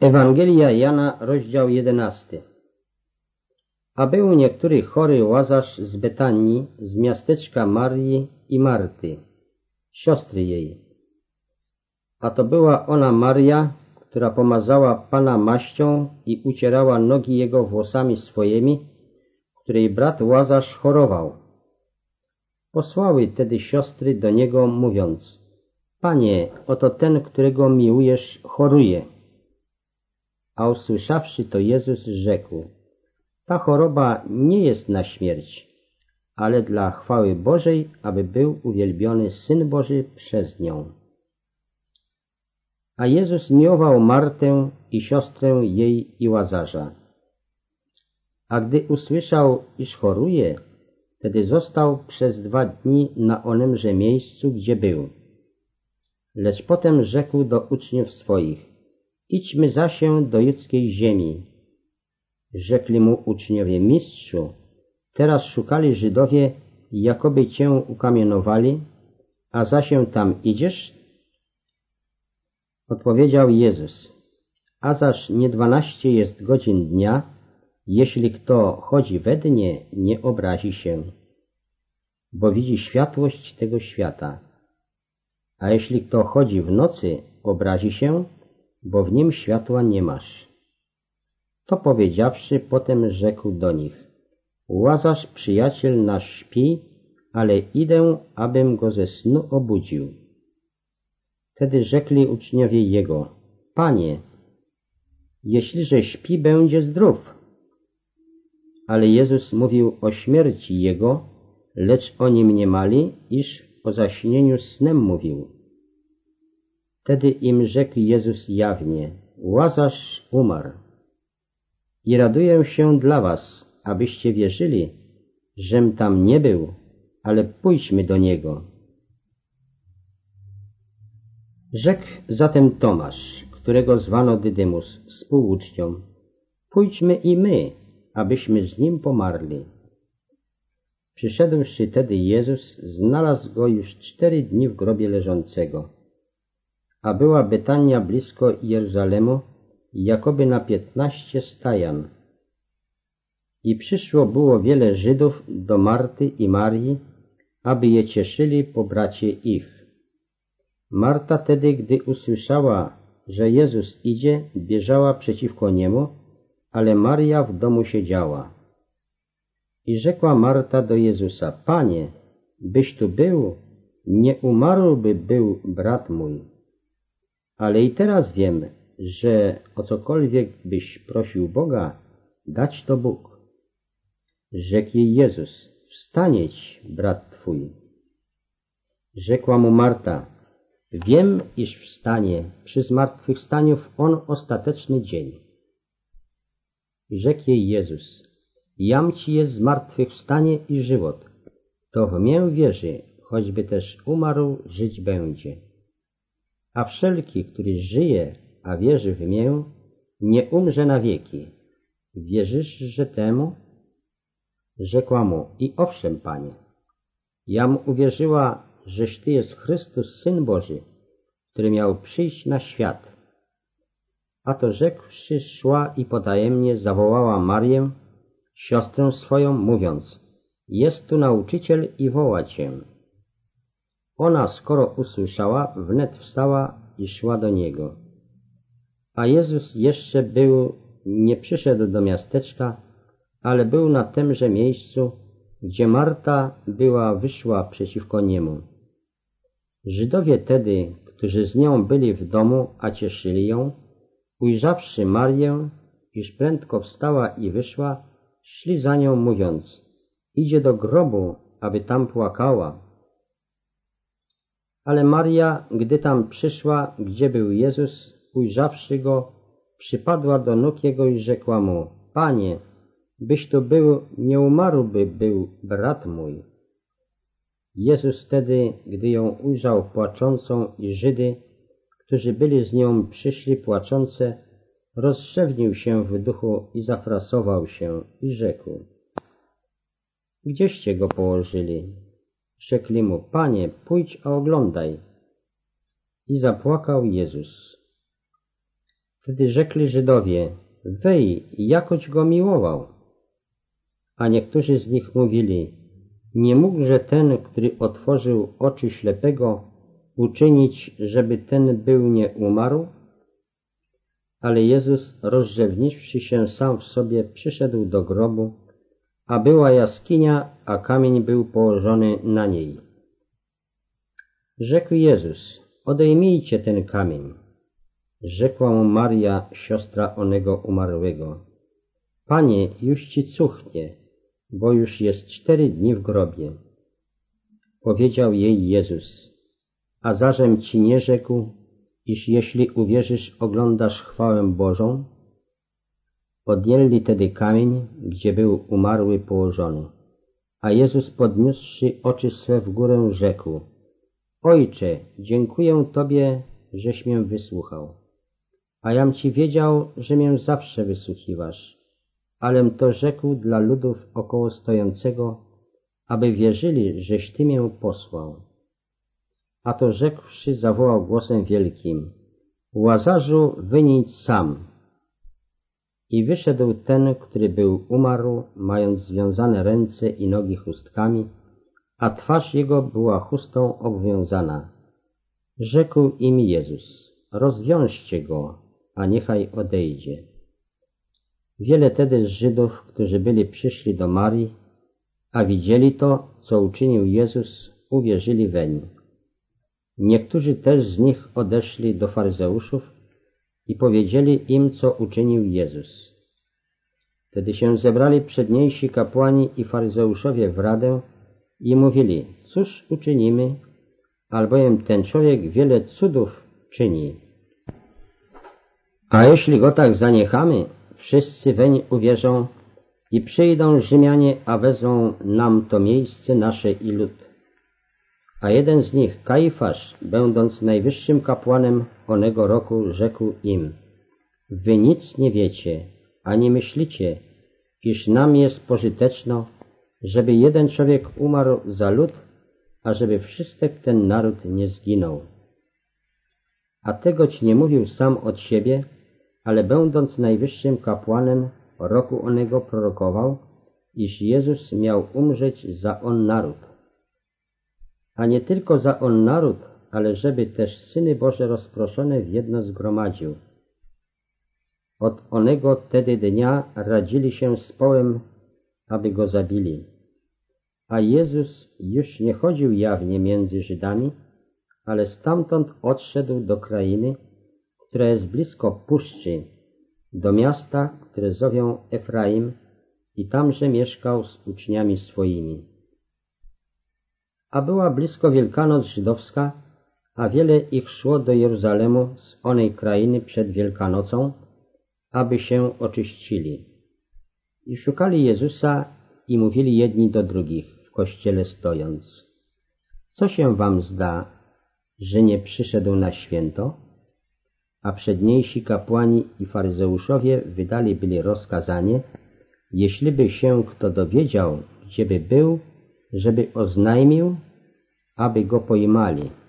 Ewangelia Jana, rozdział 11. A był niektóry chory łazarz z Betanii, z miasteczka Marii i Marty, siostry jej. A to była ona Maria, która pomazała Pana maścią i ucierała nogi Jego włosami swoimi, której brat Łazarz chorował. Posłały tedy siostry do Niego, mówiąc, Panie, oto ten, którego miłujesz, choruje. A usłyszawszy to Jezus rzekł, ta choroba nie jest na śmierć, ale dla chwały Bożej, aby był uwielbiony Syn Boży przez nią. A Jezus miłował Martę i siostrę jej i Łazarza. A gdy usłyszał, iż choruje, wtedy został przez dwa dni na onemże miejscu, gdzie był. Lecz potem rzekł do uczniów swoich, idźmy za się do judzkiej ziemi. Rzekli mu uczniowie, mistrzu, teraz szukali Żydowie, jakoby cię ukamienowali, a za się tam idziesz? Odpowiedział Jezus, a zaż nie dwanaście jest godzin dnia, jeśli kto chodzi we dnie, nie obrazi się, bo widzi światłość tego świata. A jeśli kto chodzi w nocy, obrazi się, bo w nim światła nie masz. To powiedziawszy, potem rzekł do nich, Łazarz przyjaciel nasz śpi, ale idę, abym go ze snu obudził. Wtedy rzekli uczniowie jego, Panie, jeśliże śpi, będzie zdrów. Ale Jezus mówił o śmierci jego, lecz oni mniemali, iż o zaśnieniu snem mówił. Wtedy im rzekł Jezus jawnie, Łazarz umarł. I raduję się dla was, abyście wierzyli, żem tam nie był, ale pójdźmy do niego. Rzekł zatem Tomasz, którego zwano Dydymus, współuczcią, pójdźmy i my, abyśmy z nim pomarli. Przyszedłszy tedy Jezus, znalazł go już cztery dni w grobie leżącego, a była Betania blisko Jeruzalemu, jakoby na piętnaście stajan. I przyszło było wiele Żydów do Marty i Marii, aby je cieszyli po bracie ich. Marta tedy, gdy usłyszała, że Jezus idzie, bieżała przeciwko niemu, ale Maria w domu siedziała. I rzekła Marta do Jezusa, Panie, byś tu był, nie umarłby był brat mój. Ale i teraz wiem, że o cokolwiek byś prosił Boga, dać to Bóg. Rzekł jej Jezus, wstanieć, brat twój. Rzekła mu Marta, wiem, iż wstanie przy zmartwychwstaniu w on ostateczny dzień. Rzekł jej Jezus, jam ci jest zmartwychwstanie i żywot. To w mię wierzy, choćby też umarł, żyć będzie. A wszelki, który żyje, a wierzy w mię, nie umrze na wieki. Wierzysz, że temu? Rzekła mu, i owszem, panie. Jam uwierzyła, żeś ty jest Chrystus, Syn Boży, który miał przyjść na świat. A to rzekłszy, szła i potajemnie zawołała Marię, siostrę swoją, mówiąc, jest tu nauczyciel i woła cię. Ona, skoro usłyszała, wnet wstała i szła do niego. A Jezus jeszcze był, nie przyszedł do miasteczka, ale był na temże miejscu, gdzie Marta była wyszła przeciwko niemu. Żydowie tedy, którzy z nią byli w domu, a cieszyli ją, ujrzawszy Marię, iż prędko wstała i wyszła, szli za nią mówiąc, idzie do grobu, aby tam płakała. Ale Maria, gdy tam przyszła, gdzie był Jezus, ujrzawszy go, przypadła do nóg jego i rzekła mu, Panie, byś tu był, nie umarłby był brat mój. Jezus wtedy, gdy ją ujrzał płaczącą i Żydy, którzy byli z nią przyszli płaczące, rozszewnił się w duchu i zafrasował się i rzekł. Gdzieście go położyli? Rzekli mu, Panie, pójdź a oglądaj. I zapłakał Jezus. Wtedy rzekli Żydowie, wej, jakoś go miłował. A niektórzy z nich mówili, nie mógłże ten, który otworzył oczy ślepego, uczynić, żeby ten był nie umarł? Ale Jezus, rozrzewniwszy się sam w sobie, przyszedł do grobu, a była jaskinia, a kamień był położony na niej. Rzekł Jezus, odejmijcie ten kamień. Rzekła mu Maria, siostra onego umarłego. Panie, już ci cuchnie, bo już jest cztery dni w grobie. Powiedział jej Jezus, a zażem ci nie rzekł, iż jeśli uwierzysz, oglądasz chwałę Bożą? Odjęli tedy kamień, gdzie był umarły położony. A Jezus podniósłszy oczy swe w górę rzekł, Ojcze, dziękuję Tobie, żeś mię wysłuchał. A jam Ci wiedział, że mię zawsze wysłuchiwasz, alem to rzekł dla ludów około stojącego, aby wierzyli, żeś Ty mię posłał. A to rzekłszy zawołał głosem wielkim, Łazarzu, wynijdź sam. I wyszedł ten, który był umarł, mając związane ręce i nogi chustkami, a twarz jego była chustą obwiązana. Rzekł im Jezus, rozwiążcie go, a niechaj odejdzie. Wiele tedy z Żydów, którzy byli przyszli do Marii, a widzieli to, co uczynił Jezus, uwierzyli weń. Niektórzy też z nich odeszli do faryzeuszów i powiedzieli im, co uczynił Jezus. Wtedy się zebrali przedniejsi kapłani i faryzeuszowie w radę i mówili, cóż uczynimy, albowiem ten człowiek wiele cudów czyni. A jeśli go tak zaniechamy, wszyscy weń uwierzą i przyjdą Rzymianie, a wezmą nam to miejsce nasze i lud. A jeden z nich, Kaifasz, będąc najwyższym kapłanem onego roku, rzekł im, Wy nic nie wiecie, ani myślicie, iż nam jest pożyteczno, żeby jeden człowiek umarł za lud, a żeby wszystek ten naród nie zginął. A tego ci nie mówił sam od siebie, ale będąc najwyższym kapłanem roku onego prorokował, iż Jezus miał umrzeć za on naród. A nie tylko za on naród, ale żeby też Syny Boże rozproszone w jedno zgromadził. Od onego tedy dnia radzili się z połem, aby go zabili. A Jezus już nie chodził jawnie między Żydami, ale stamtąd odszedł do krainy, która jest blisko puszczy, do miasta, które zowią Efraim i tamże mieszkał z uczniami swoimi. A była blisko Wielkanoc żydowska, a wiele ich szło do Jeruzalemu z onej krainy przed Wielkanocą, aby się oczyścili. I szukali Jezusa i mówili jedni do drugich w kościele stojąc. Co się wam zda, że nie przyszedł na święto? A przedniejsi kapłani i faryzeuszowie wydali byli rozkazanie, jeśliby się kto dowiedział, gdzieby był, żeby oznajmił, aby go pojmali.